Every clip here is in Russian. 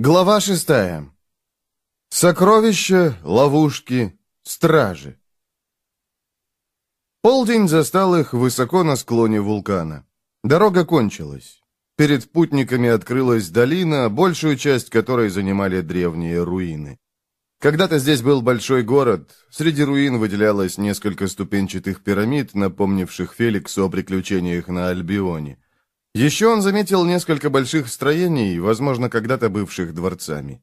Глава шестая. Сокровища, ловушки, стражи. Полдень застал их высоко на склоне вулкана. Дорога кончилась. Перед путниками открылась долина, большую часть которой занимали древние руины. Когда-то здесь был большой город, среди руин выделялось несколько ступенчатых пирамид, напомнивших Феликсу о приключениях на Альбионе. Еще он заметил несколько больших строений, возможно, когда-то бывших дворцами.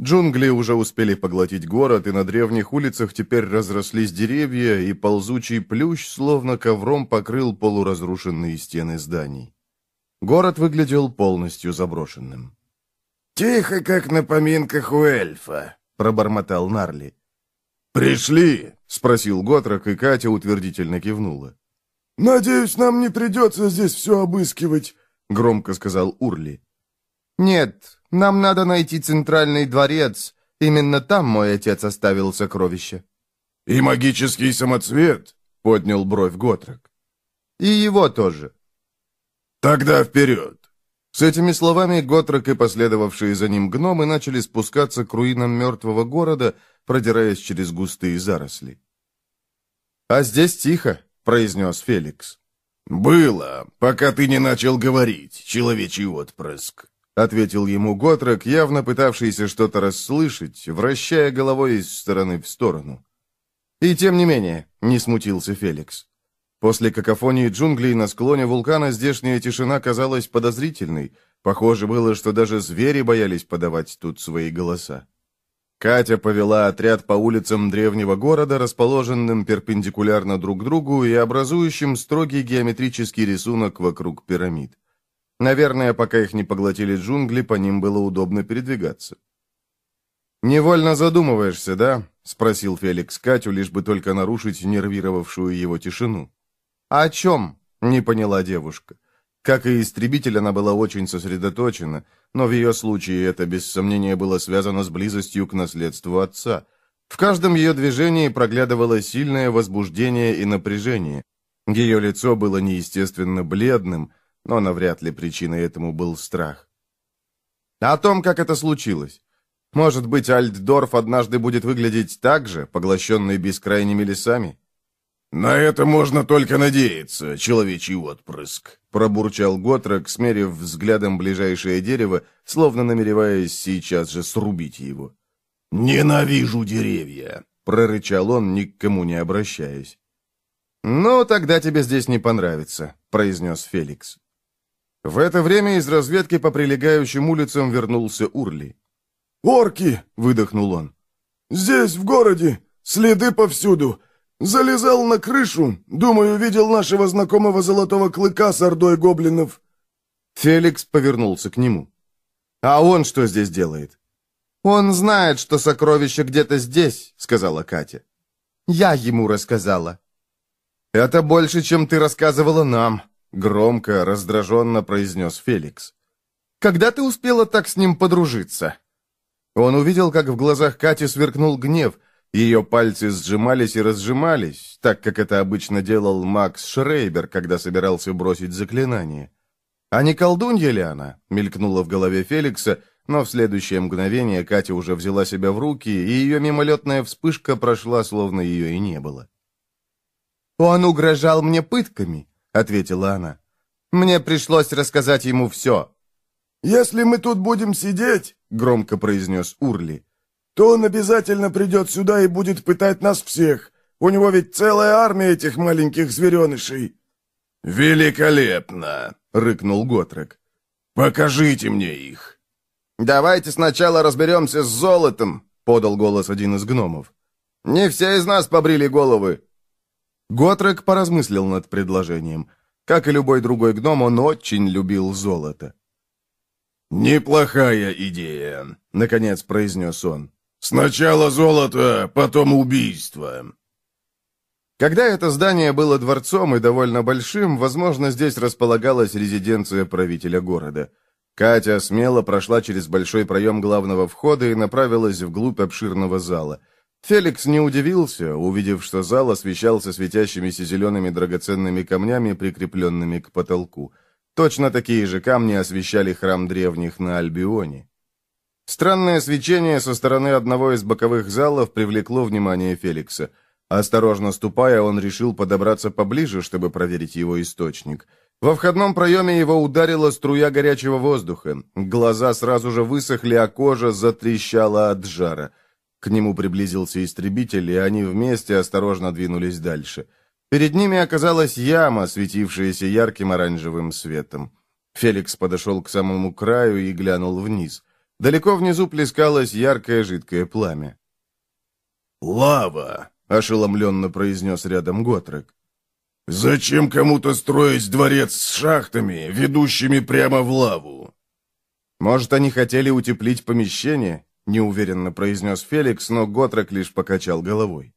Джунгли уже успели поглотить город, и на древних улицах теперь разрослись деревья, и ползучий плющ словно ковром покрыл полуразрушенные стены зданий. Город выглядел полностью заброшенным. «Тихо, как на поминках у эльфа», — пробормотал Нарли. «Пришли?» — спросил Готрок, и Катя утвердительно кивнула. «Надеюсь, нам не придется здесь все обыскивать», — громко сказал Урли. «Нет, нам надо найти центральный дворец. Именно там мой отец оставил сокровища». «И магический самоцвет?» — поднял бровь Готрок. «И его тоже». «Тогда вперед!» С этими словами Готрок и последовавшие за ним гномы начали спускаться к руинам мертвого города, продираясь через густые заросли. «А здесь тихо», — произнес Феликс. «Было, пока ты не начал говорить, человечий отпрыск», — ответил ему Готрек, явно пытавшийся что-то расслышать, вращая головой из стороны в сторону. «И тем не менее», — не смутился Феликс. После какофонии джунглей на склоне вулкана здешняя тишина казалась подозрительной. Похоже было, что даже звери боялись подавать тут свои голоса. Катя повела отряд по улицам древнего города, расположенным перпендикулярно друг другу и образующим строгий геометрический рисунок вокруг пирамид. Наверное, пока их не поглотили джунгли, по ним было удобно передвигаться. «Невольно задумываешься, да?» — спросил Феликс Катю, лишь бы только нарушить нервировавшую его тишину. «О чем?» — не поняла девушка. Как и истребитель, она была очень сосредоточена, но в ее случае это без сомнения было связано с близостью к наследству отца. В каждом ее движении проглядывало сильное возбуждение и напряжение. Ее лицо было неестественно бледным, но навряд ли причиной этому был страх. О том, как это случилось. Может быть, Альтдорф однажды будет выглядеть так же, поглощенный бескрайними лесами? «На это можно только надеяться, человечий отпрыск», — пробурчал Готрок, смерив взглядом ближайшее дерево, словно намереваясь сейчас же срубить его. «Ненавижу деревья», — прорычал он, ни к кому не обращаясь. «Ну, тогда тебе здесь не понравится», — произнес Феликс. В это время из разведки по прилегающим улицам вернулся Урли. «Орки!» — выдохнул он. «Здесь, в городе, следы повсюду. Залезал на крышу. Думаю, видел нашего знакомого золотого клыка с ордой гоблинов». Феликс повернулся к нему. «А он что здесь делает?» «Он знает, что сокровище где-то здесь», — сказала Катя. «Я ему рассказала». «Это больше, чем ты рассказывала нам», — громко, раздраженно произнес Феликс. «Когда ты успела так с ним подружиться?» Он увидел, как в глазах Кати сверкнул гнев — ее пальцы сжимались и разжимались, так как это обычно делал Макс Шрейбер, когда собирался бросить заклинание. А не колдунья ли она? Мелькнула в голове Феликса, но в следующее мгновение Катя уже взяла себя в руки, и ее мимолетная вспышка прошла, словно ее и не было. «Он угрожал мне пытками», — ответила она. «Мне пришлось рассказать ему все». «Если мы тут будем сидеть», — громко произнес Урли, то он обязательно придет сюда и будет пытать нас всех. У него ведь целая армия этих маленьких зверенышей». «Великолепно!» — рыкнул Готрек. «Покажите мне их!» «Давайте сначала разберемся с золотом», — подал голос один из гномов. «Не все из нас побрили головы». Готрек поразмыслил над предложением. Как и любой другой гном, он очень любил золото. «Неплохая идея», — наконец произнес он. Сначала золото, потом убийство. Когда это здание было дворцом и довольно большим, возможно, здесь располагалась резиденция правителя города. Катя смело прошла через большой проем главного входа и направилась вглубь обширного зала. Феликс не удивился, увидев, что зал освещался светящимися зелеными драгоценными камнями, прикрепленными к потолку. Точно такие же камни освещали храм древних на Альбионе. Странное свечение со стороны одного из боковых залов привлекло внимание Феликса. Осторожно ступая, он решил подобраться поближе, чтобы проверить его источник. Во входном проеме его ударила струя горячего воздуха. Глаза сразу же высохли, а кожа затрещала от жара. К нему приблизился истребитель, и они вместе осторожно двинулись дальше. Перед ними оказалась яма, светившаяся ярким оранжевым светом. Феликс подошел к самому краю и глянул вниз. Далеко внизу плескалось яркое жидкое пламя. «Лава!» — ошеломленно произнес рядом Готрек. «Зачем кому-то строить дворец с шахтами, ведущими прямо в лаву?» «Может, они хотели утеплить помещение?» — неуверенно произнес Феликс, но Готрек лишь покачал головой.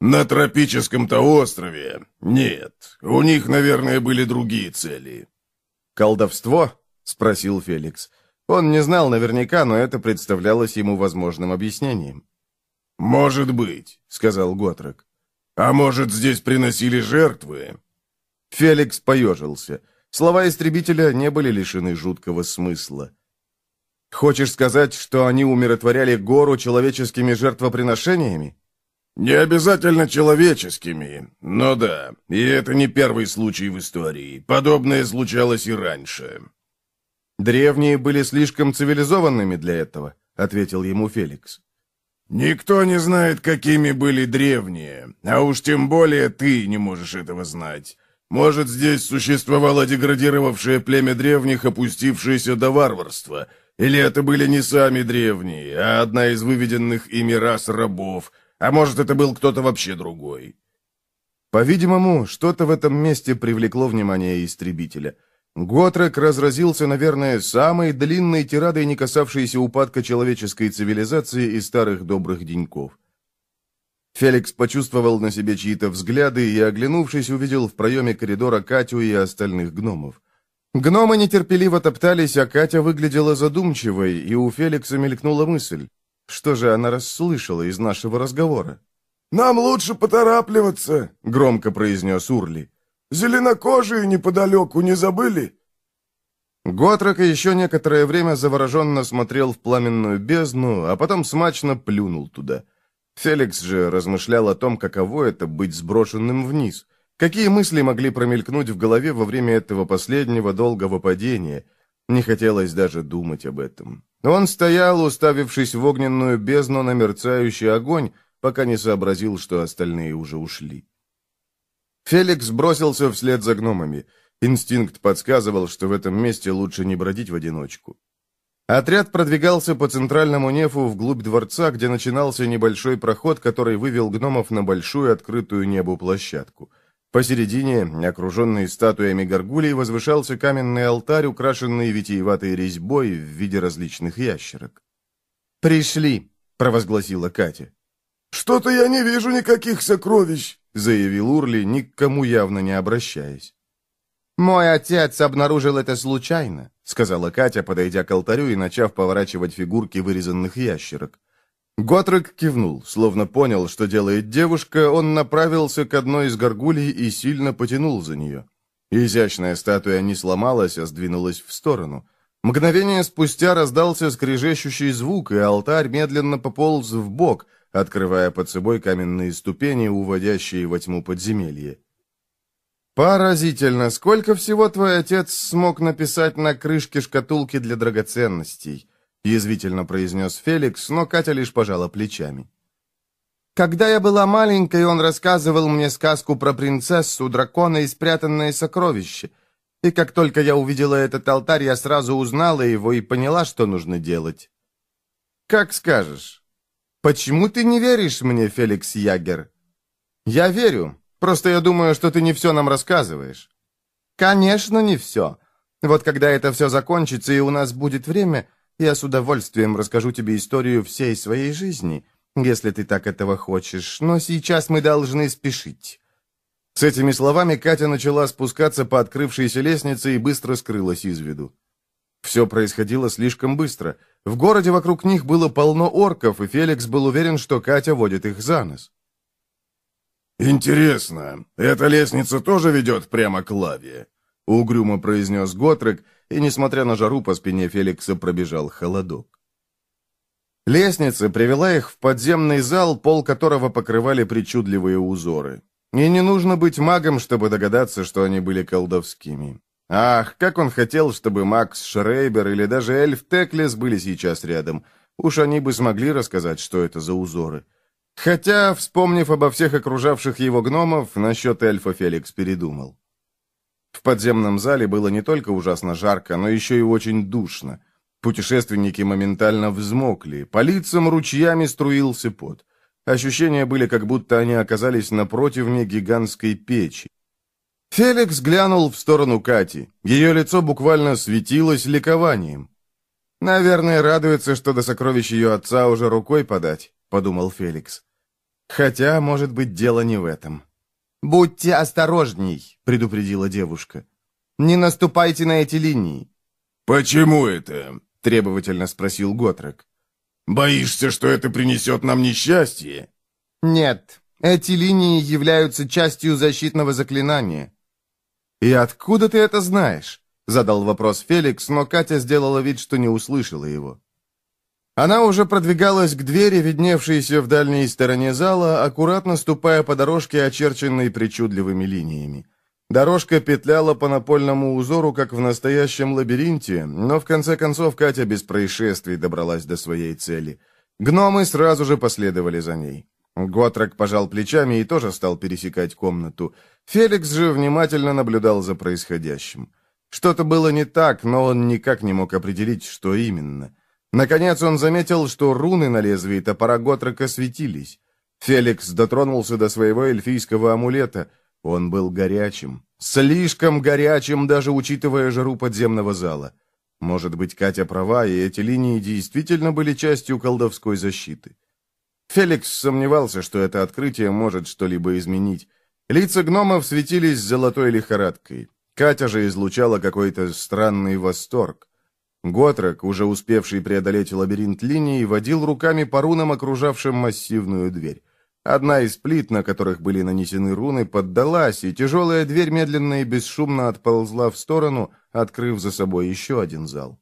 «На тропическом-то острове? Нет. У них, наверное, были другие цели». «Колдовство?» — спросил Феликс. Он не знал наверняка, но это представлялось ему возможным объяснением. «Может быть», — сказал Готрек. «А может, здесь приносили жертвы?» Феликс поежился. Слова истребителя не были лишены жуткого смысла. «Хочешь сказать, что они умиротворяли гору человеческими жертвоприношениями?» «Не обязательно человеческими, но да, и это не первый случай в истории. Подобное случалось и раньше». «Древние были слишком цивилизованными для этого», — ответил ему Феликс. «Никто не знает, какими были древние, а уж тем более ты не можешь этого знать. Может, здесь существовало деградировавшее племя древних, опустившееся до варварства, или это были не сами древние, а одна из выведенных ими рас рабов, а может, это был кто-то вообще другой». По-видимому, что-то в этом месте привлекло внимание истребителя — Готрек разразился, наверное, самой длинной тирадой, не касавшейся упадка человеческой цивилизации и старых добрых деньков. Феликс почувствовал на себе чьи-то взгляды и, оглянувшись, увидел в проеме коридора Катю и остальных гномов. Гномы нетерпеливо топтались, а Катя выглядела задумчивой, и у Феликса мелькнула мысль. Что же она расслышала из нашего разговора? «Нам лучше поторапливаться», — громко произнес Урли. Зеленокожие неподалеку не забыли?» Готрок еще некоторое время завороженно смотрел в пламенную бездну, а потом смачно плюнул туда. Феликс же размышлял о том, каково это быть сброшенным вниз. Какие мысли могли промелькнуть в голове во время этого последнего долгого падения? Не хотелось даже думать об этом. Он стоял, уставившись в огненную бездну на мерцающий огонь, пока не сообразил, что остальные уже ушли. Феликс бросился вслед за гномами. Инстинкт подсказывал, что в этом месте лучше не бродить в одиночку. Отряд продвигался по центральному нефу вглубь дворца, где начинался небольшой проход, который вывел гномов на большую открытую небу площадку. Посередине, окруженный статуями горгулей, возвышался каменный алтарь, украшенный витиеватой резьбой в виде различных ящерок. «Пришли!» — провозгласила Катя. «Что-то я не вижу никаких сокровищ!» — заявил Урли, ни к кому явно не обращаясь. «Мой отец обнаружил это случайно», — сказала Катя, подойдя к алтарю и начав поворачивать фигурки вырезанных ящерок. Готрек кивнул, словно понял, что делает девушка, он направился к одной из горгулей и сильно потянул за нее. Изящная статуя не сломалась, а сдвинулась в сторону. Мгновение спустя раздался скрежещущий звук, и алтарь медленно пополз в бок — открывая под собой каменные ступени, уводящие во тьму подземелья. «Поразительно! Сколько всего твой отец смог написать на крышке шкатулки для драгоценностей?» — язвительно произнес Феликс, но Катя лишь пожала плечами. «Когда я была маленькой, он рассказывал мне сказку про принцессу, дракона и спрятанное сокровище. И как только я увидела этот алтарь, я сразу узнала его и поняла, что нужно делать». «Как скажешь». «Почему ты не веришь мне, Феликс Ягер?» «Я верю. Просто я думаю, что ты не все нам рассказываешь». «Конечно, не все. Вот когда это все закончится и у нас будет время, я с удовольствием расскажу тебе историю всей своей жизни, если ты так этого хочешь, но сейчас мы должны спешить». С этими словами Катя начала спускаться по открывшейся лестнице и быстро скрылась из виду. Все происходило слишком быстро. В городе вокруг них было полно орков, и Феликс был уверен, что Катя водит их за нос. «Интересно, эта лестница тоже ведет прямо к лаве?» — угрюмо произнес Готрек, и, несмотря на жару, по спине Феликса пробежал холодок. Лестница привела их в подземный зал, пол которого покрывали причудливые узоры. И не нужно быть магом, чтобы догадаться, что они были колдовскими. Ах, как он хотел, чтобы Макс Шрейбер или даже эльф Теклес были сейчас рядом. Уж они бы смогли рассказать, что это за узоры. Хотя, вспомнив обо всех окружавших его гномов, насчет эльфа Феликс передумал. В подземном зале было не только ужасно жарко, но еще и очень душно. Путешественники моментально взмокли, по лицам ручьями струился пот. Ощущения были, как будто они оказались напротив противне гигантской печи. Феликс глянул в сторону Кати. Ее лицо буквально светилось ликованием. «Наверное, радуется, что до сокровищ ее отца уже рукой подать», — подумал Феликс. «Хотя, может быть, дело не в этом». «Будьте осторожней», — предупредила девушка. «Не наступайте на эти линии». «Почему это?» — требовательно спросил Готрек. «Боишься, что это принесет нам несчастье?» «Нет, эти линии являются частью защитного заклинания». «И откуда ты это знаешь?» — задал вопрос Феликс, но Катя сделала вид, что не услышала его. Она уже продвигалась к двери, видневшейся в дальней стороне зала, аккуратно ступая по дорожке, очерченной причудливыми линиями. Дорожка петляла по напольному узору, как в настоящем лабиринте, но в конце концов Катя без происшествий добралась до своей цели. Гномы сразу же последовали за ней. Готрок пожал плечами и тоже стал пересекать комнату. Феликс же внимательно наблюдал за происходящим. Что-то было не так, но он никак не мог определить, что именно. Наконец он заметил, что руны на лезвии топора Готрока светились. Феликс дотронулся до своего эльфийского амулета — он был горячим. Слишком горячим, даже учитывая жару подземного зала. Может быть, Катя права, и эти линии действительно были частью колдовской защиты. Феликс сомневался, что это открытие может что-либо изменить. Лица гномов светились золотой лихорадкой. Катя же излучала какой-то странный восторг. Готрек, уже успевший преодолеть лабиринт линий, водил руками по рунам, окружавшим массивную дверь. Одна из плит, на которых были нанесены руны, поддалась, и тяжелая дверь медленно и бесшумно отползла в сторону, открыв за собой еще один зал.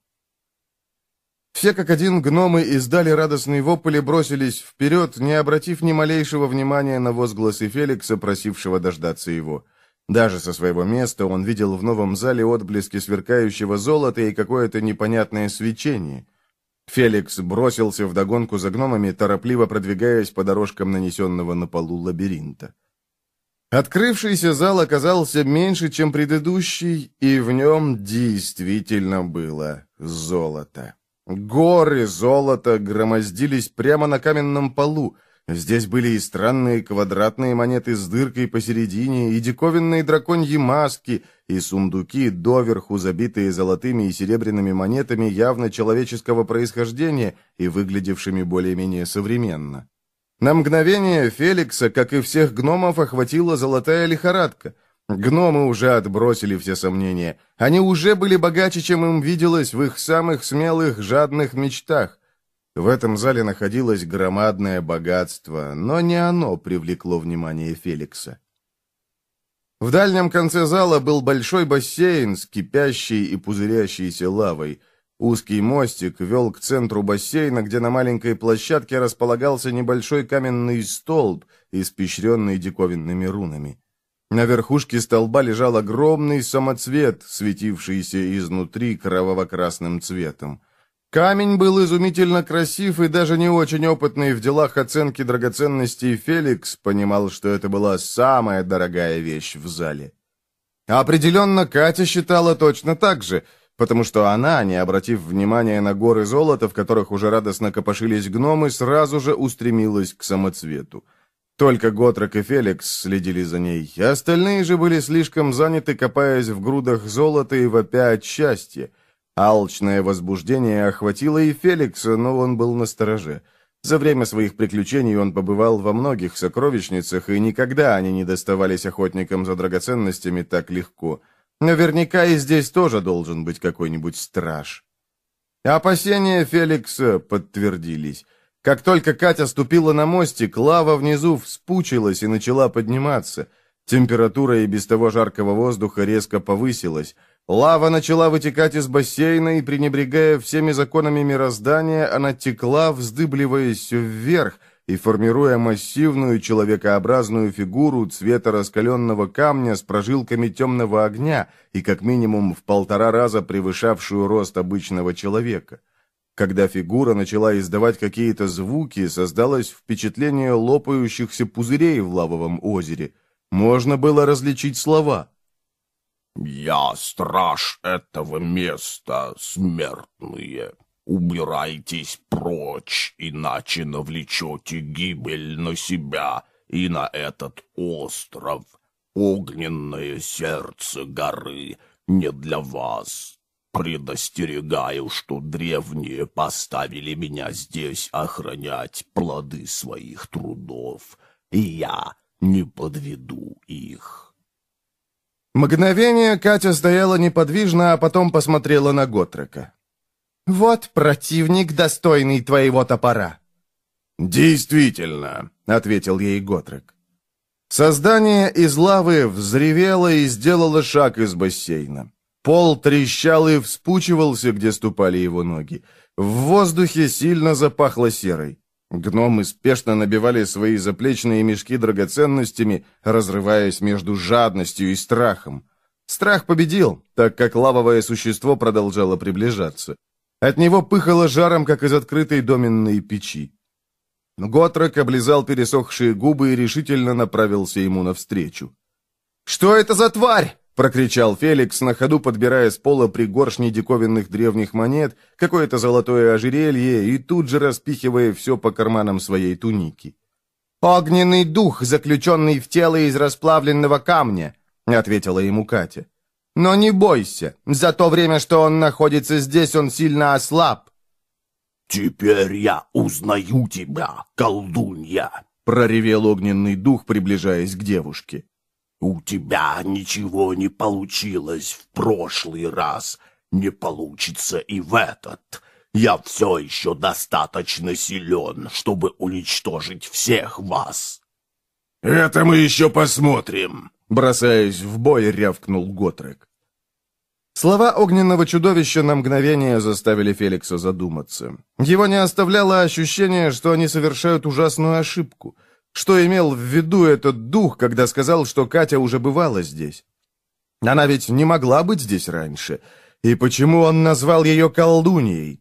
Все как один гномы издали радостный вопль и бросились вперед, не обратив ни малейшего внимания на возгласы Феликса, просившего дождаться его. Даже со своего места он видел в новом зале отблески сверкающего золота и какое-то непонятное свечение — Феликс бросился в догонку за гномами, торопливо продвигаясь по дорожкам нанесенного на полу лабиринта. Открывшийся зал оказался меньше, чем предыдущий, и в нем действительно было золото. Горы золота громоздились прямо на каменном полу, Здесь были и странные квадратные монеты с дыркой посередине, и диковинные драконьи маски, и сундуки, доверху забитые золотыми и серебряными монетами явно человеческого происхождения и выглядевшими более-менее современно. На мгновение Феликса, как и всех гномов, охватила золотая лихорадка. Гномы уже отбросили все сомнения. Они уже были богаче, чем им виделось в их самых смелых, жадных мечтах. В этом зале находилось громадное богатство, но не оно привлекло внимание Феликса. В дальнем конце зала был большой бассейн с кипящей и пузырящейся лавой. Узкий мостик вел к центру бассейна, где на маленькой площадке располагался небольшой каменный столб, испещренный диковинными рунами. На верхушке столба лежал огромный самоцвет, светившийся изнутри кроваво-красным цветом. Камень был изумительно красив, и даже не очень опытный в делах оценки драгоценностей Феликс понимал, что это была самая дорогая вещь в зале. Определенно, Катя считала точно так же, потому что она, не обратив внимания на горы золота, в которых уже радостно копошились гномы, сразу же устремилась к самоцвету. Только Готрок и Феликс следили за ней, остальные же были слишком заняты, копаясь в грудах золота и вопя от счастья. Алчное возбуждение охватило и Феликса, но он был настороже. За время своих приключений он побывал во многих сокровищницах, и никогда они не доставались охотникам за драгоценностями так легко. Наверняка и здесь тоже должен быть какой-нибудь страж. Опасения Феликса подтвердились. Как только Катя ступила на мостик, лава внизу вспучилась и начала подниматься. Температура и без того жаркого воздуха резко повысилась. Лава начала вытекать из бассейна, и, пренебрегая всеми законами мироздания, она текла, вздыбливаясь вверх и формируя массивную человекообразную фигуру цвета раскаленного камня с прожилками темного огня и как минимум в полтора раза превышавшую рост обычного человека. Когда фигура начала издавать какие-то звуки, создалось впечатление лопающихся пузырей в лавовом озере. Можно было различить слова. «Я страж этого места, смертные. Убирайтесь прочь, иначе навлечете гибель на себя и на этот остров. Огненное сердце горы не для вас, Предостерегаю, что древние поставили меня здесь охранять плоды своих трудов, и я не подведу их. Мгновение Катя стояла неподвижно, а потом посмотрела на Готрека. «Вот противник, достойный твоего топора». «Действительно», — ответил ей Готрек. Создание из лавы взревело и сделало шаг из бассейна. Пол трещал и вспучивался, где ступали его ноги. В воздухе сильно запахло серой. Гномы спешно набивали свои заплечные мешки драгоценностями, разрываясь между жадностью и страхом. Страх победил, так как лавовое существо продолжало приближаться. От него пыхало жаром, как из открытой доменной печи. Готрок облизал пересохшие губы и решительно направился ему навстречу. «Что это за тварь?» Прокричал Феликс, на ходу подбирая с пола пригоршни диковинных древних монет, какое-то золотое ожерелье и тут же распихивая все по карманам своей туники. «Огненный дух, заключенный в тело из расплавленного камня», — ответила ему Катя. «Но не бойся, за то время, что он находится здесь, он сильно ослаб». «Теперь я узнаю тебя, колдунья», — проревел огненный дух, приближаясь к девушке. У тебя ничего не получилось в прошлый раз, не получится и в этот. Я все еще достаточно силен, чтобы уничтожить всех вас. Это мы еще посмотрим, бросаясь в бой, рявкнул Готрек. Слова огненного чудовища на мгновение заставили Феликса задуматься. Его не оставляло ощущение, что они совершают ужасную ошибку — что имел в виду этот дух, когда сказал, что Катя уже бывала здесь? Она ведь не могла быть здесь раньше. И почему он назвал ее колдуньей?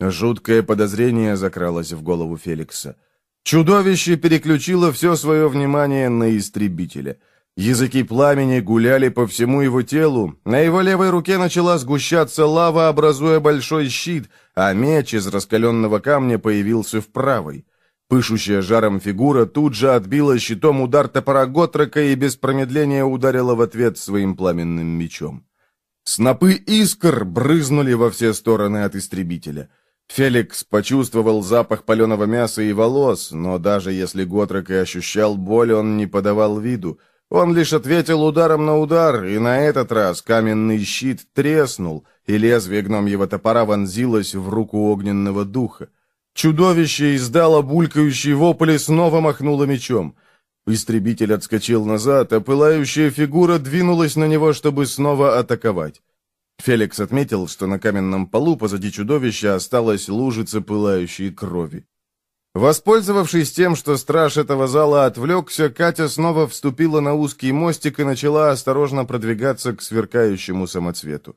Жуткое подозрение закралось в голову Феликса. Чудовище переключило все свое внимание на истребителя. Языки пламени гуляли по всему его телу, на его левой руке начала сгущаться лава, образуя большой щит, а меч из раскаленного камня появился в правой. Пышущая жаром фигура тут же отбила щитом удар топора Готрека и без промедления ударила в ответ своим пламенным мечом. Снопы искр брызнули во все стороны от истребителя. Феликс почувствовал запах паленого мяса и волос, но даже если Готрек и ощущал боль, он не подавал виду. Он лишь ответил ударом на удар, и на этот раз каменный щит треснул, и лезвие гномьего топора вонзилось в руку огненного духа. Чудовище издало булькающий вопль и снова махнуло мечом. Истребитель отскочил назад, а пылающая фигура двинулась на него, чтобы снова атаковать. Феликс отметил, что на каменном полу позади чудовища осталась лужица пылающей крови. Воспользовавшись тем, что страж этого зала отвлекся, Катя снова вступила на узкий мостик и начала осторожно продвигаться к сверкающему самоцвету.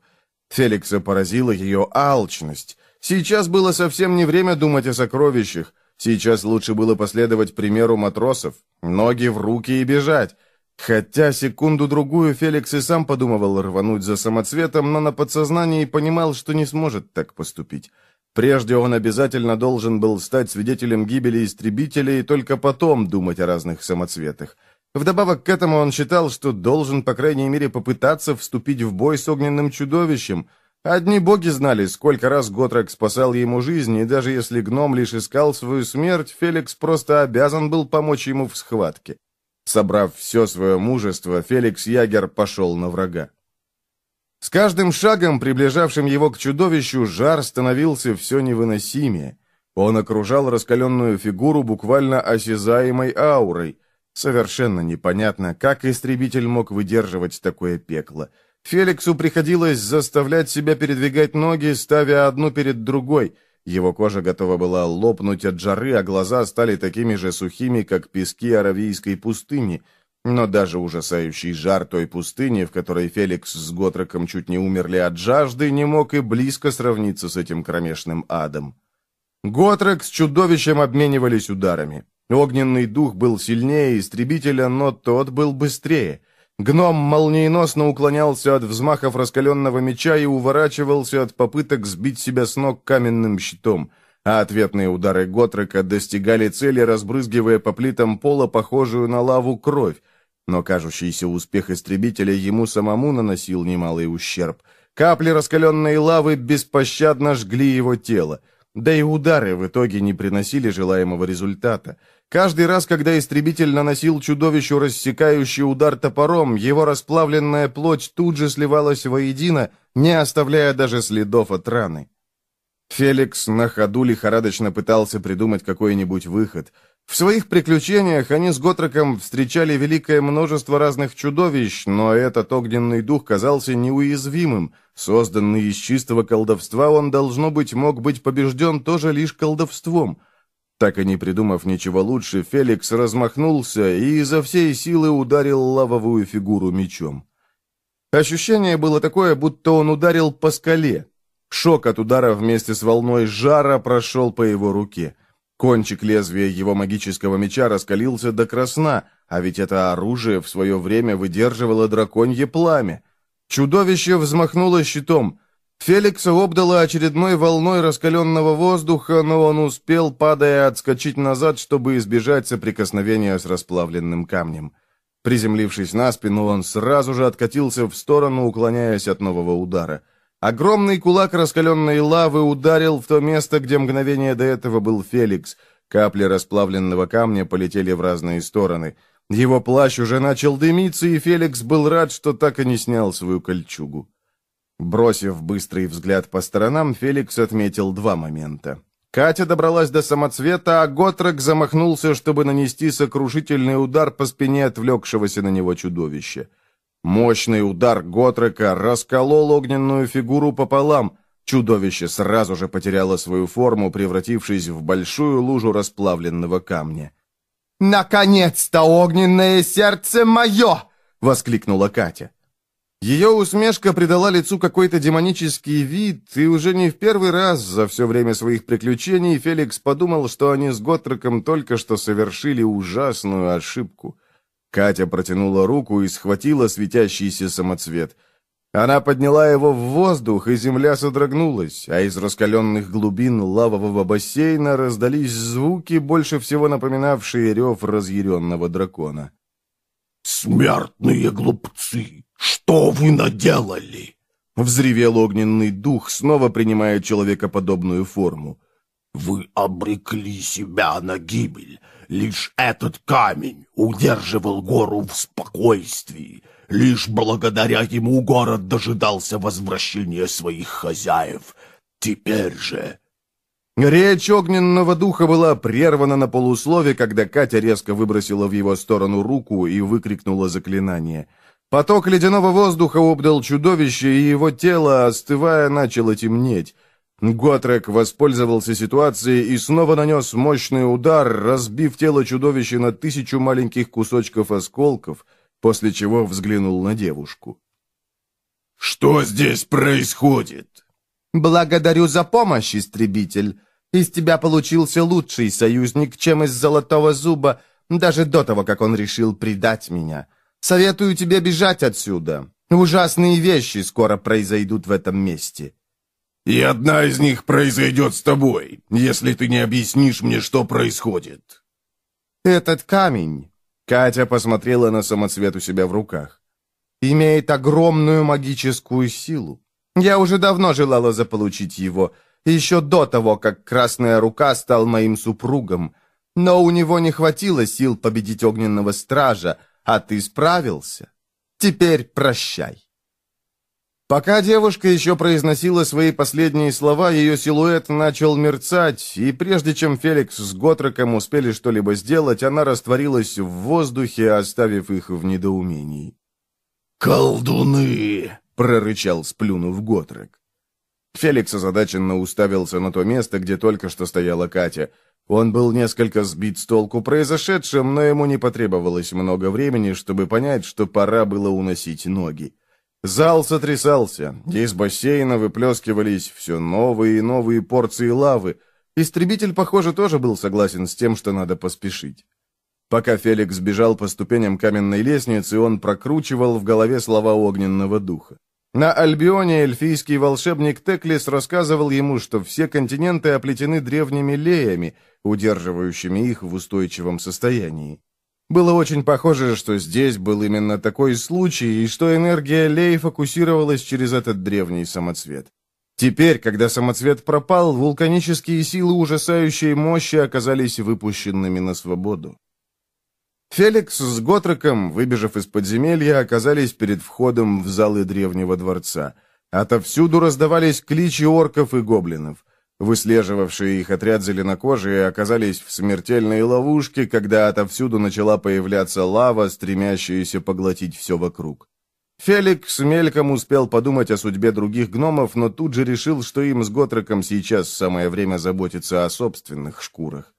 Феликса поразила ее алчность. Сейчас было совсем не время думать о сокровищах. Сейчас лучше было последовать примеру матросов. Ноги в руки и бежать. Хотя секунду-другую Феликс и сам подумывал рвануть за самоцветом, но на подсознании понимал, что не сможет так поступить. Прежде он обязательно должен был стать свидетелем гибели истребителей и только потом думать о разных самоцветах. Вдобавок к этому он считал, что должен, по крайней мере, попытаться вступить в бой с огненным чудовищем – Одни боги знали, сколько раз Готрек спасал ему жизнь, и даже если гном лишь искал свою смерть, Феликс просто обязан был помочь ему в схватке. Собрав все свое мужество, Феликс Ягер пошел на врага. С каждым шагом, приближавшим его к чудовищу, жар становился все невыносимее. Он окружал раскаленную фигуру буквально осязаемой аурой. Совершенно непонятно, как истребитель мог выдерживать такое пекло — Феликсу приходилось заставлять себя передвигать ноги, ставя одну перед другой. Его кожа готова была лопнуть от жары, а глаза стали такими же сухими, как пески Аравийской пустыни. Но даже ужасающий жар той пустыни, в которой Феликс с Готроком чуть не умерли от жажды, не мог и близко сравниться с этим кромешным адом. Готрек с чудовищем обменивались ударами. Огненный дух был сильнее истребителя, но тот был быстрее. Гном молниеносно уклонялся от взмахов раскаленного меча и уворачивался от попыток сбить себя с ног каменным щитом, а ответные удары Готрека достигали цели, разбрызгивая по плитам пола похожую на лаву кровь, но кажущийся успех истребителя ему самому наносил немалый ущерб. Капли раскаленной лавы беспощадно жгли его тело, да и удары в итоге не приносили желаемого результата — Каждый раз, когда истребитель наносил чудовищу рассекающий удар топором, его расплавленная плоть тут же сливалась воедино, не оставляя даже следов от раны. Феликс на ходу лихорадочно пытался придумать какой-нибудь выход. В своих приключениях они с Готроком встречали великое множество разных чудовищ, но этот огненный дух казался неуязвимым. Созданный из чистого колдовства, он, должно быть, мог быть побежден тоже лишь колдовством — так и не придумав ничего лучше, Феликс размахнулся и изо всей силы ударил лавовую фигуру мечом. Ощущение было такое, будто он ударил по скале. Шок от удара вместе с волной жара прошел по его руке. Кончик лезвия его магического меча раскалился до красна, а ведь это оружие в свое время выдерживало драконье пламя. Чудовище взмахнуло щитом — Феликса обдало очередной волной раскаленного воздуха, но он успел, падая, отскочить назад, чтобы избежать соприкосновения с расплавленным камнем. Приземлившись на спину, он сразу же откатился в сторону, уклоняясь от нового удара. Огромный кулак раскаленной лавы ударил в то место, где мгновение до этого был Феликс. Капли расплавленного камня полетели в разные стороны. Его плащ уже начал дымиться, и Феликс был рад, что так и не снял свою кольчугу. Бросив быстрый взгляд по сторонам, Феликс отметил два момента. Катя добралась до самоцвета, а Готрек замахнулся, чтобы нанести сокрушительный удар по спине отвлекшегося на него чудовища. Мощный удар Готрека расколол огненную фигуру пополам. Чудовище сразу же потеряло свою форму, превратившись в большую лужу расплавленного камня. «Наконец-то огненное сердце мое!» — воскликнула Катя. Ее усмешка придала лицу какой-то демонический вид, и уже не в первый раз за все время своих приключений Феликс подумал, что они с Готроком только что совершили ужасную ошибку. Катя протянула руку и схватила светящийся самоцвет. Она подняла его в воздух, и земля содрогнулась, а из раскаленных глубин лавового бассейна раздались звуки, больше всего напоминавшие рев разъяренного дракона. «Смертные глупцы! Что вы наделали?» Взревел огненный дух, снова принимая человекоподобную форму. «Вы обрекли себя на гибель. Лишь этот камень удерживал гору в спокойствии. Лишь благодаря ему город дожидался возвращения своих хозяев. Теперь же Речь огненного духа была прервана на полуслове, когда Катя резко выбросила в его сторону руку и выкрикнула заклинание. Поток ледяного воздуха обдал чудовище, и его тело, остывая, начало темнеть. Готрек воспользовался ситуацией и снова нанес мощный удар, разбив тело чудовища на тысячу маленьких кусочков осколков, после чего взглянул на девушку. «Что здесь происходит?» «Благодарю за помощь, истребитель. Из тебя получился лучший союзник, чем из Золотого Зуба, даже до того, как он решил предать меня. Советую тебе бежать отсюда. Ужасные вещи скоро произойдут в этом месте». «И одна из них произойдет с тобой, если ты не объяснишь мне, что происходит». «Этот камень...» Катя посмотрела на самоцвет у себя в руках. «Имеет огромную магическую силу. Я уже давно желала заполучить его, еще до того, как Красная Рука стал моим супругом. Но у него не хватило сил победить Огненного Стража, а ты справился. Теперь прощай». Пока девушка еще произносила свои последние слова, ее силуэт начал мерцать, и прежде чем Феликс с Готроком успели что-либо сделать, она растворилась в воздухе, оставив их в недоумении. «Колдуны!» — прорычал, сплюнув Готрек. Феликс озадаченно уставился на то место, где только что стояла Катя. Он был несколько сбит с толку произошедшим, но ему не потребовалось много времени, чтобы понять, что пора было уносить ноги. Зал сотрясался, из бассейна выплескивались все новые и новые порции лавы. Истребитель, похоже, тоже был согласен с тем, что надо поспешить. Пока Феликс бежал по ступеням каменной лестницы, он прокручивал в голове слова огненного духа. На Альбионе эльфийский волшебник Теклис рассказывал ему, что все континенты оплетены древними леями, удерживающими их в устойчивом состоянии. Было очень похоже, что здесь был именно такой случай, и что энергия лей фокусировалась через этот древний самоцвет. Теперь, когда самоцвет пропал, вулканические силы ужасающей мощи оказались выпущенными на свободу. Феликс с Готреком, выбежав из подземелья, оказались перед входом в залы древнего дворца. Отовсюду раздавались кличи орков и гоблинов. Выслеживавшие их отряд зеленокожие оказались в смертельной ловушке, когда отовсюду начала появляться лава, стремящаяся поглотить все вокруг. Феликс мельком успел подумать о судьбе других гномов, но тут же решил, что им с Готреком сейчас самое время заботиться о собственных шкурах.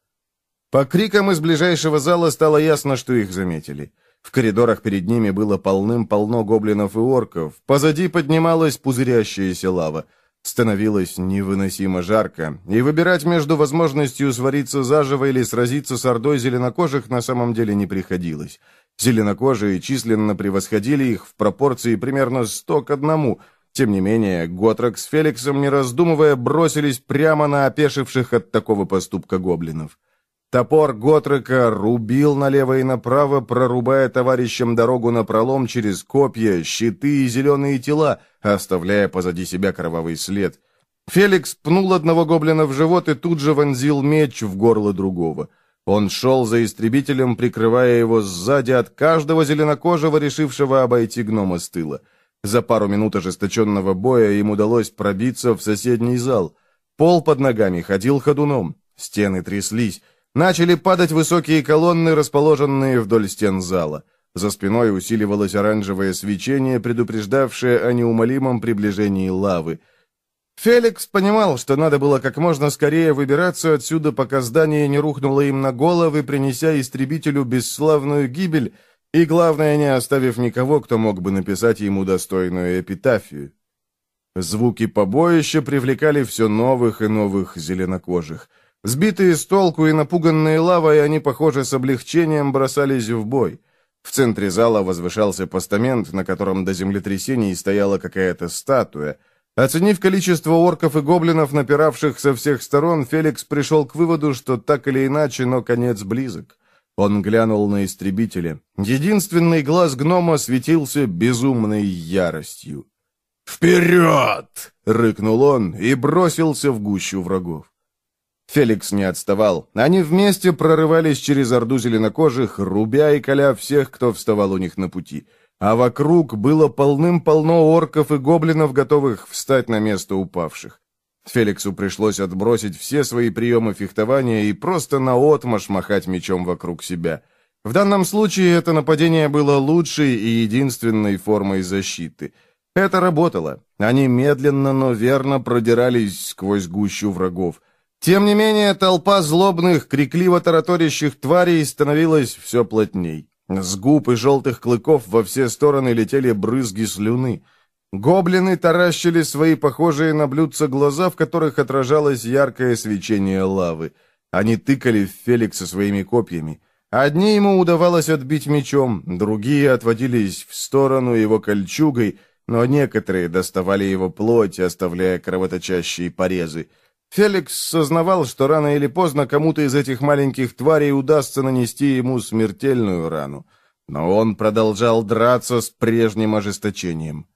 По крикам из ближайшего зала стало ясно, что их заметили. В коридорах перед ними было полным-полно гоблинов и орков. Позади поднималась пузырящаяся лава. Становилось невыносимо жарко, и выбирать между возможностью свариться заживо или сразиться с ордой зеленокожих на самом деле не приходилось. Зеленокожие численно превосходили их в пропорции примерно сто к одному. Тем не менее, Готрок с Феликсом, не раздумывая, бросились прямо на опешивших от такого поступка гоблинов. Топор Готрека рубил налево и направо, прорубая товарищам дорогу на пролом через копья, щиты и зеленые тела, оставляя позади себя кровавый след. Феликс пнул одного гоблина в живот и тут же вонзил меч в горло другого. Он шел за истребителем, прикрывая его сзади от каждого зеленокожего, решившего обойти гнома с тыла. За пару минут ожесточенного боя им удалось пробиться в соседний зал. Пол под ногами ходил ходуном, стены тряслись, Начали падать высокие колонны, расположенные вдоль стен зала. За спиной усиливалось оранжевое свечение, предупреждавшее о неумолимом приближении лавы. Феликс понимал, что надо было как можно скорее выбираться отсюда, пока здание не рухнуло им на головы, принеся истребителю бесславную гибель, и, главное, не оставив никого, кто мог бы написать ему достойную эпитафию. Звуки побоища привлекали все новых и новых зеленокожих. Сбитые с толку и напуганные лавой, они, похоже, с облегчением бросались в бой. В центре зала возвышался постамент, на котором до землетрясений стояла какая-то статуя. Оценив количество орков и гоблинов, напиравших со всех сторон, Феликс пришел к выводу, что так или иначе, но конец близок. Он глянул на истребителя. Единственный глаз гнома светился безумной яростью. «Вперед!» — рыкнул он и бросился в гущу врагов. Феликс не отставал. Они вместе прорывались через орду зеленокожих, рубя и коля всех, кто вставал у них на пути. А вокруг было полным-полно орков и гоблинов, готовых встать на место упавших. Феликсу пришлось отбросить все свои приемы фехтования и просто наотмашь махать мечом вокруг себя. В данном случае это нападение было лучшей и единственной формой защиты. Это работало. Они медленно, но верно продирались сквозь гущу врагов. Тем не менее, толпа злобных, крикливо тараторящих тварей становилась все плотней. С губ и желтых клыков во все стороны летели брызги слюны. Гоблины таращили свои похожие на блюдца глаза, в которых отражалось яркое свечение лавы. Они тыкали в Феликса своими копьями. Одни ему удавалось отбить мечом, другие отводились в сторону его кольчугой, но некоторые доставали его плоть, оставляя кровоточащие порезы. Феликс сознавал, что рано или поздно кому-то из этих маленьких тварей удастся нанести ему смертельную рану. Но он продолжал драться с прежним ожесточением.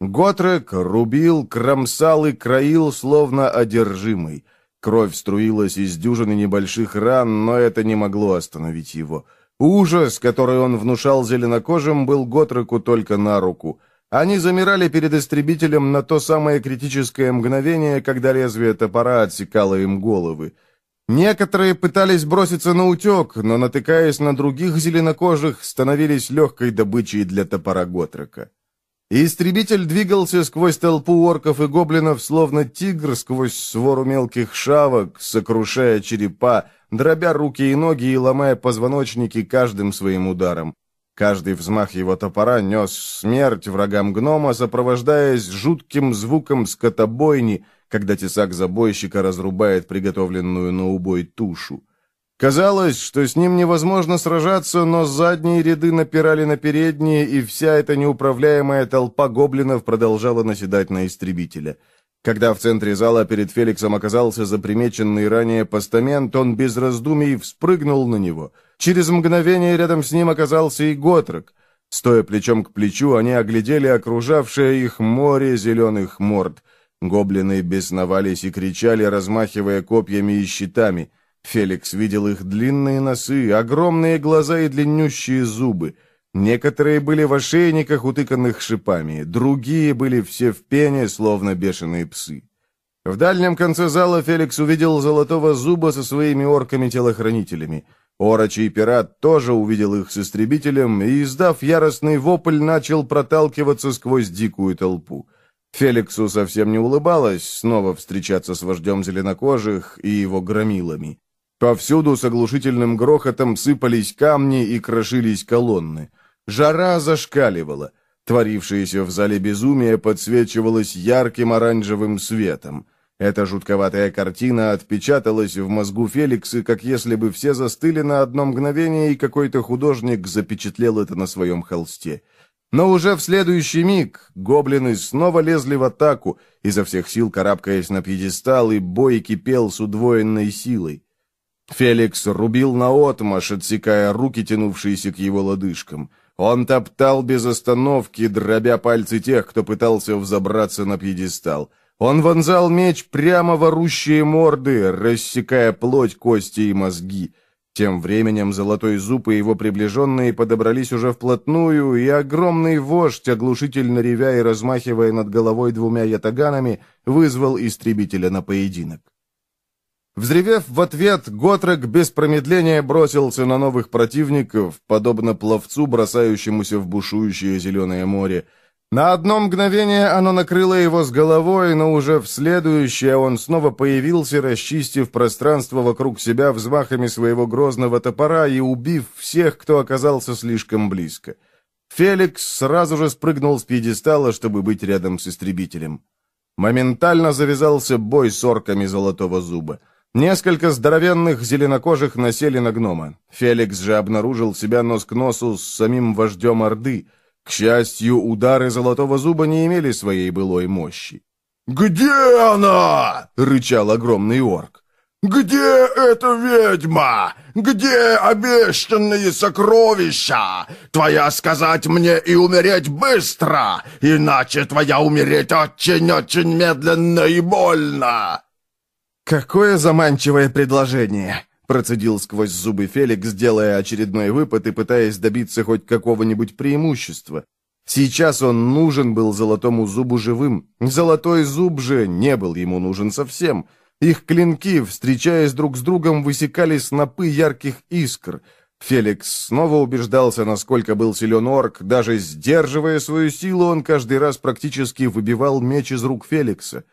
Готрек рубил, кромсал и краил, словно одержимый. Кровь струилась из дюжины небольших ран, но это не могло остановить его. Ужас, который он внушал зеленокожим, был Готреку только на руку — они замирали перед истребителем на то самое критическое мгновение, когда лезвие топора отсекало им головы. Некоторые пытались броситься на утек, но, натыкаясь на других зеленокожих, становились легкой добычей для топора Готрека. Истребитель двигался сквозь толпу орков и гоблинов, словно тигр сквозь свору мелких шавок, сокрушая черепа, дробя руки и ноги и ломая позвоночники каждым своим ударом. Каждый взмах его топора нес смерть врагам гнома, сопровождаясь жутким звуком скотобойни, когда тесак забойщика разрубает приготовленную на убой тушу. Казалось, что с ним невозможно сражаться, но задние ряды напирали на передние, и вся эта неуправляемая толпа гоблинов продолжала наседать на истребителя. Когда в центре зала перед Феликсом оказался запримеченный ранее постамент, он без раздумий вспрыгнул на него. Через мгновение рядом с ним оказался и Готрок. Стоя плечом к плечу, они оглядели окружавшее их море зеленых морд. Гоблины бесновались и кричали, размахивая копьями и щитами. Феликс видел их длинные носы, огромные глаза и длиннющие зубы. Некоторые были в ошейниках, утыканных шипами, другие были все в пене, словно бешеные псы. В дальнем конце зала Феликс увидел золотого зуба со своими орками-телохранителями. Орочий пират тоже увидел их с истребителем и, издав яростный вопль, начал проталкиваться сквозь дикую толпу. Феликсу совсем не улыбалось снова встречаться с вождем зеленокожих и его громилами. Повсюду с оглушительным грохотом сыпались камни и крошились колонны. Жара зашкаливала. Творившееся в зале безумие подсвечивалось ярким оранжевым светом. Эта жутковатая картина отпечаталась в мозгу Феликса, как если бы все застыли на одно мгновение, и какой-то художник запечатлел это на своем холсте. Но уже в следующий миг гоблины снова лезли в атаку, изо всех сил карабкаясь на пьедестал, и бой кипел с удвоенной силой. Феликс рубил наотмашь, отсекая руки, тянувшиеся к его лодыжкам. Он топтал без остановки, дробя пальцы тех, кто пытался взобраться на пьедестал. Он вонзал меч прямо в орущие морды, рассекая плоть, кости и мозги. Тем временем Золотой Зуб и его приближенные подобрались уже вплотную, и огромный вождь, оглушительно ревя и размахивая над головой двумя ятаганами, вызвал истребителя на поединок. Взревев в ответ, Готрек без промедления бросился на новых противников, подобно пловцу, бросающемуся в бушующее зеленое море. На одно мгновение оно накрыло его с головой, но уже в следующее он снова появился, расчистив пространство вокруг себя взмахами своего грозного топора и убив всех, кто оказался слишком близко. Феликс сразу же спрыгнул с пьедестала, чтобы быть рядом с истребителем. Моментально завязался бой с орками Золотого Зуба. Несколько здоровенных зеленокожих насели на гнома. Феликс же обнаружил себя нос к носу с самим вождем Орды. К счастью, удары Золотого Зуба не имели своей былой мощи. «Где она?» — рычал огромный орк. «Где эта ведьма? Где обещанные сокровища? Твоя сказать мне и умереть быстро, иначе твоя умереть очень-очень медленно и больно!» «Какое заманчивое предложение!» Процедил сквозь зубы Феликс, делая очередной выпад и пытаясь добиться хоть какого-нибудь преимущества. Сейчас он нужен был золотому зубу живым. Золотой зуб же не был ему нужен совсем. Их клинки, встречаясь друг с другом, высекали снопы ярких искр. Феликс снова убеждался, насколько был силен орк. Даже сдерживая свою силу, он каждый раз практически выбивал меч из рук Феликса.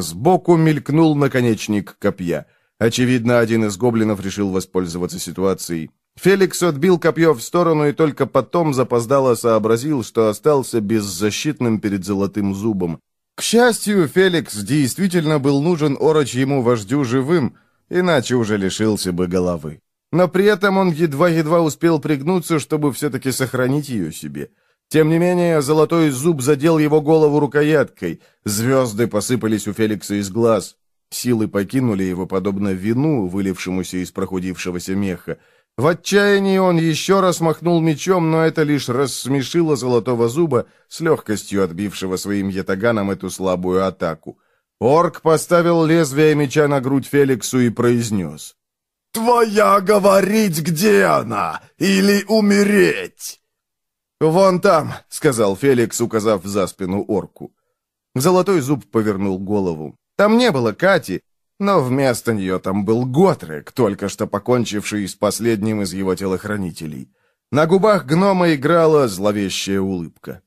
Сбоку мелькнул наконечник копья. Очевидно, один из гоблинов решил воспользоваться ситуацией. Феликс отбил копье в сторону и только потом запоздало сообразил, что остался беззащитным перед золотым зубом. К счастью, Феликс действительно был нужен орочьему вождю живым, иначе уже лишился бы головы. Но при этом он едва-едва успел пригнуться, чтобы все-таки сохранить ее себе. Тем не менее, золотой зуб задел его голову рукояткой. Звезды посыпались у Феликса из глаз. Силы покинули его, подобно вину, вылившемуся из прохудившегося меха. В отчаянии он еще раз махнул мечом, но это лишь рассмешило золотого зуба, с легкостью отбившего своим ятаганом эту слабую атаку. Орк поставил лезвие меча на грудь Феликсу и произнес. «Твоя говорить, где она? Или умереть?» «Вон там», — сказал Феликс, указав за спину орку. Золотой зуб повернул голову. Там не было Кати, но вместо нее там был Готрек, только что покончивший с последним из его телохранителей. На губах гнома играла зловещая улыбка.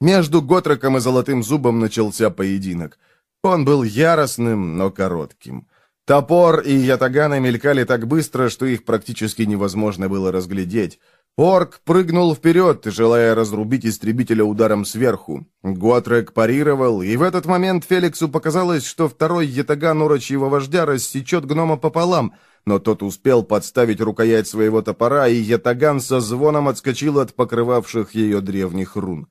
Между Готроком и Золотым Зубом начался поединок. Он был яростным, но коротким. Топор и ятаганы мелькали так быстро, что их практически невозможно было разглядеть. Орк прыгнул вперед, желая разрубить истребителя ударом сверху. Готрек парировал, и в этот момент Феликсу показалось, что второй ятаган урочьего вождя рассечет гнома пополам, но тот успел подставить рукоять своего топора, и ятаган со звоном отскочил от покрывавших ее древних рун.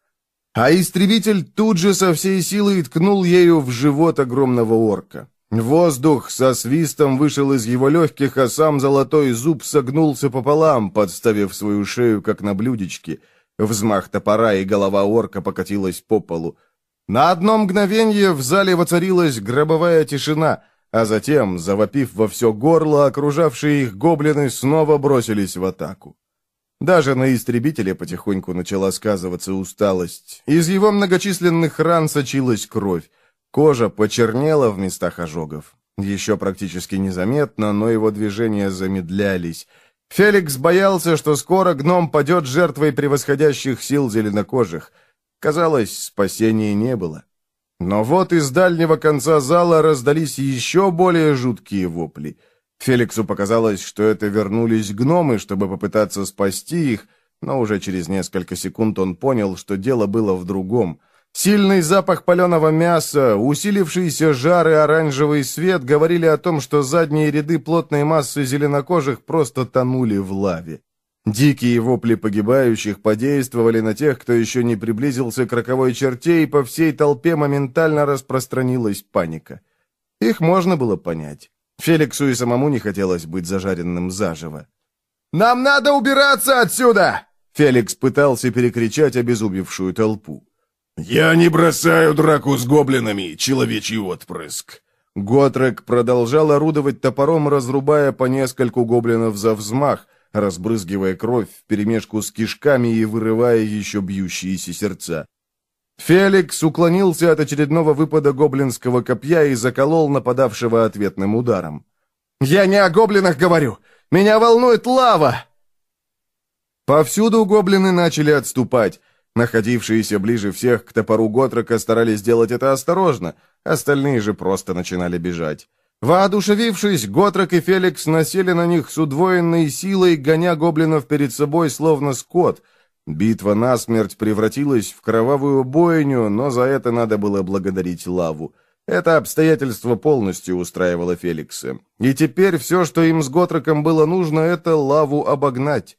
А истребитель тут же со всей силой ткнул ею в живот огромного орка. Воздух со свистом вышел из его легких, а сам золотой зуб согнулся пополам, подставив свою шею, как на блюдечке. Взмах топора, и голова орка покатилась по полу. На одно мгновение в зале воцарилась гробовая тишина, а затем, завопив во все горло, окружавшие их гоблины снова бросились в атаку. Даже на истребителе потихоньку начала сказываться усталость. Из его многочисленных ран сочилась кровь. Кожа почернела в местах ожогов. Еще практически незаметно, но его движения замедлялись. Феликс боялся, что скоро гном падет жертвой превосходящих сил зеленокожих. Казалось, спасения не было. Но вот из дальнего конца зала раздались еще более жуткие вопли. Феликсу показалось, что это вернулись гномы, чтобы попытаться спасти их, но уже через несколько секунд он понял, что дело было в другом — Сильный запах паленого мяса, усилившийся жар и оранжевый свет говорили о том, что задние ряды плотной массы зеленокожих просто тонули в лаве. Дикие вопли погибающих подействовали на тех, кто еще не приблизился к роковой черте, и по всей толпе моментально распространилась паника. Их можно было понять. Феликсу и самому не хотелось быть зажаренным заживо. «Нам надо убираться отсюда!» Феликс пытался перекричать обезубившую толпу. «Я не бросаю драку с гоблинами, человечий отпрыск!» Готрек продолжал орудовать топором, разрубая по нескольку гоблинов за взмах, разбрызгивая кровь вперемешку с кишками и вырывая еще бьющиеся сердца. Феликс уклонился от очередного выпада гоблинского копья и заколол нападавшего ответным ударом. «Я не о гоблинах говорю! Меня волнует лава!» Повсюду гоблины начали отступать, Находившиеся ближе всех к топору Готрока старались сделать это осторожно, остальные же просто начинали бежать. Воодушевившись, Готрок и Феликс насели на них с удвоенной силой, гоня гоблинов перед собой, словно скот. Битва насмерть превратилась в кровавую бойню, но за это надо было благодарить лаву. Это обстоятельство полностью устраивало Феликса. И теперь все, что им с Готроком было нужно, это лаву обогнать.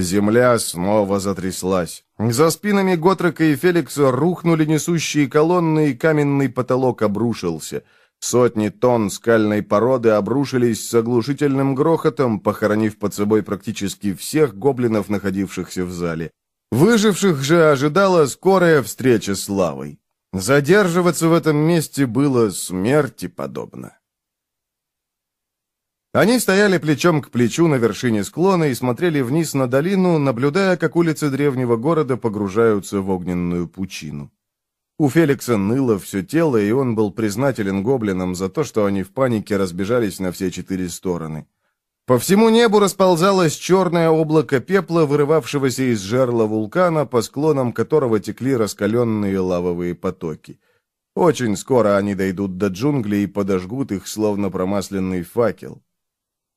Земля снова затряслась. За спинами Готрека и Феликса рухнули несущие колонны, и каменный потолок обрушился. Сотни тонн скальной породы обрушились с оглушительным грохотом, похоронив под собой практически всех гоблинов, находившихся в зале. Выживших же ожидала скорая встреча с лавой. Задерживаться в этом месте было смерти подобно. Они стояли плечом к плечу на вершине склона и смотрели вниз на долину, наблюдая, как улицы древнего города погружаются в огненную пучину. У Феликса ныло все тело, и он был признателен гоблинам за то, что они в панике разбежались на все четыре стороны. По всему небу расползалось черное облако пепла, вырывавшегося из жерла вулкана, по склонам которого текли раскаленные лавовые потоки. Очень скоро они дойдут до джунглей и подожгут их, словно промасленный факел.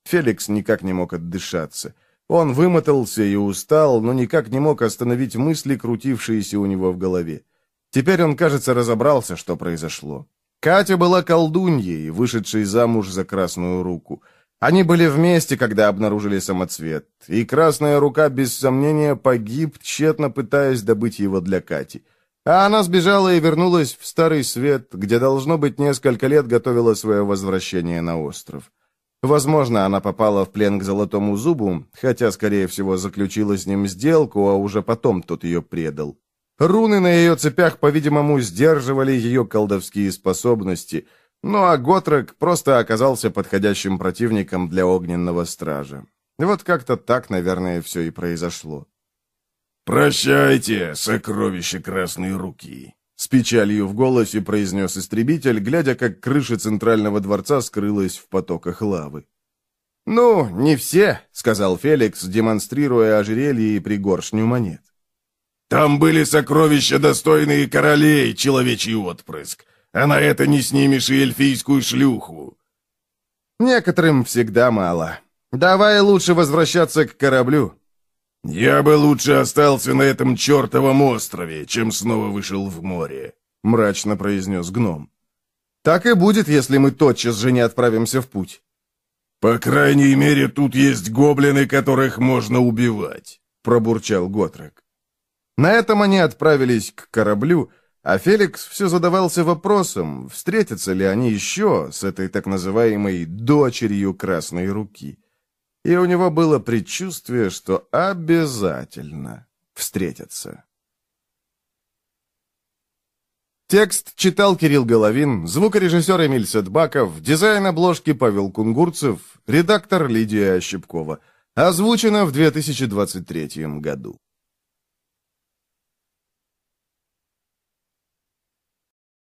Феликс никак не мог отдышаться. Он вымотался и устал, но никак не мог остановить мысли, крутившиеся у него в голове. Теперь он, кажется, разобрался, что произошло. Катя была колдуньей, вышедшей замуж за Красную Руку. Они были вместе, когда обнаружили самоцвет, и Красная Рука, без сомнения, погиб, тщетно пытаясь добыть его для Кати. А она сбежала и вернулась в Старый Свет, где, должно быть, несколько лет готовила свое возвращение на остров. Возможно, она попала в плен к Золотому Зубу, хотя, скорее всего, заключила с ним сделку, а уже потом тот ее предал. Руны на ее цепях, по-видимому, сдерживали ее колдовские способности, ну а Готрек просто оказался подходящим противником для огненного стража. Вот как-то так, наверное, все и произошло. «Прощайте, сокровище Красной Руки!» С печалью в голосе произнес истребитель, глядя, как крыша центрального дворца скрылась в потоках лавы. «Ну, не все», — сказал Феликс, демонстрируя ожерелье и пригоршню монет. Там были сокровища, достойные королей, человечий отпрыск. А на это не снимешь и эльфийскую шлюху. Некоторым всегда мало. Давай лучше возвращаться к кораблю. Я бы лучше остался на этом чертовом острове, чем снова вышел в море, мрачно произнес гном. Так и будет, если мы тотчас же не отправимся в путь. По крайней мере, тут есть гоблины, которых можно убивать, пробурчал Готрек. На этом они отправились к кораблю, а Феликс все задавался вопросом, встретятся ли они еще с этой так называемой «дочерью Красной Руки». И у него было предчувствие, что обязательно встретятся. Текст читал Кирилл Головин, звукорежиссер Эмиль Сетбаков, дизайн обложки Павел Кунгурцев, редактор Лидия Ощепкова. Озвучено в 2023 году.